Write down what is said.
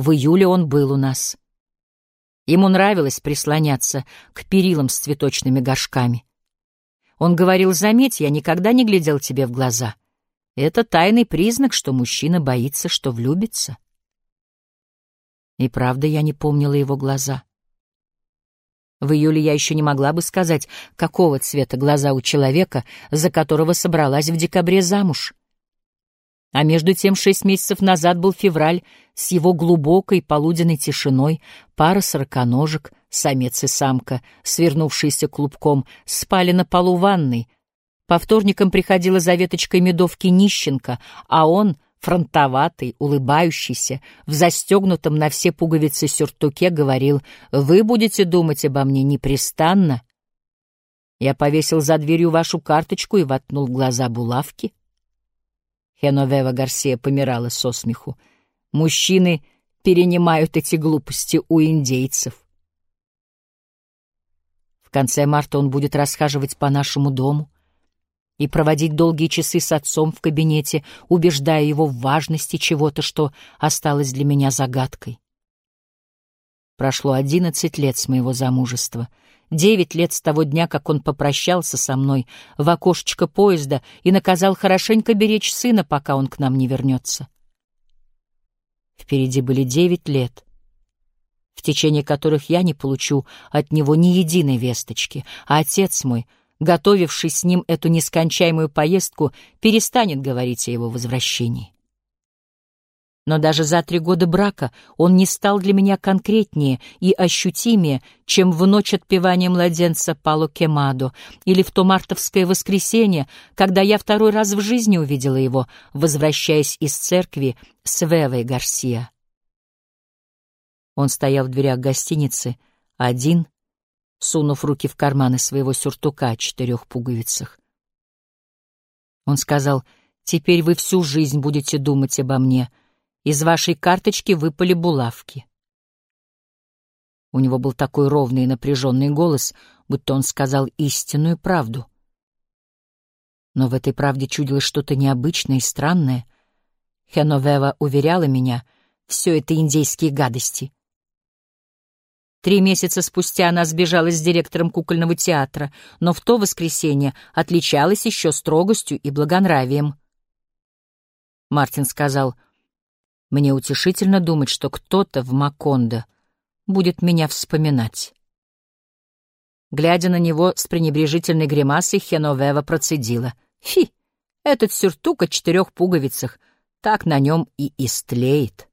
В июле он был у нас. Ему нравилось прислоняться к перилам с цветочными горшками. Он говорил, заметь, я никогда не глядел тебе в глаза. Это тайный признак, что мужчина боится, что влюбится. И правда, я не помнила его глаза. В июле я еще не могла бы сказать, какого цвета глаза у человека, за которого собралась в декабре замуж. А между тем шесть месяцев назад был февраль с его глубокой полуденной тишиной, пара сороконожек, самец и самка, свернувшиеся клубком, спали на полу ванной. По вторникам приходила за веточкой медовки нищенка, а он, фронтоватый, улыбающийся, в застегнутом на все пуговицы сюртуке, говорил «Вы будете думать обо мне непрестанно». Я повесил за дверью вашу карточку и воткнул глаза булавки. Хеновева Гарсия помирала со смеху. Мужчины перенимают эти глупости у индейцев. В конце марта он будет расхаживать по нашему дому и проводить долгие часы с отцом в кабинете, убеждая его в важности чего-то, что осталось для меня загадкой. Прошло одиннадцать лет с моего замужества — Девять лет с того дня, как он попрощался со мной в окошечко поезда и наказал хорошенько беречь сына, пока он к нам не вернется. Впереди были девять лет, в течение которых я не получу от него ни единой весточки, а отец мой, готовивший с ним эту нескончаемую поездку, перестанет говорить о его возвращении. Но даже за три года брака он не стал для меня конкретнее и ощутимее, чем в ночь отпевания младенца Пало Кемадо или в то мартовское воскресенье, когда я второй раз в жизни увидела его, возвращаясь из церкви с Вевой Гарсия. Он стоял в дверях гостиницы, один, сунув руки в карманы своего сюртука о четырех пуговицах. Он сказал, «Теперь вы всю жизнь будете думать обо мне», из вашей карточки выпали булавки. У него был такой ровный и напряженный голос, будто он сказал истинную правду. Но в этой правде чудилось что-то необычное и странное. Хеновева уверяла меня, все это индейские гадости. Три месяца спустя она сбежала с директором кукольного театра, но в то воскресенье отличалась еще строгостью и благонравием. Мартин сказал — мне утешительно думать, что кто-то в Макондо будет меня вспоминать. Глядя на него с пренебрежительной гримасой, Хеновева процедила. «Фи, этот сюртук о четырех пуговицах, так на нем и истлеет».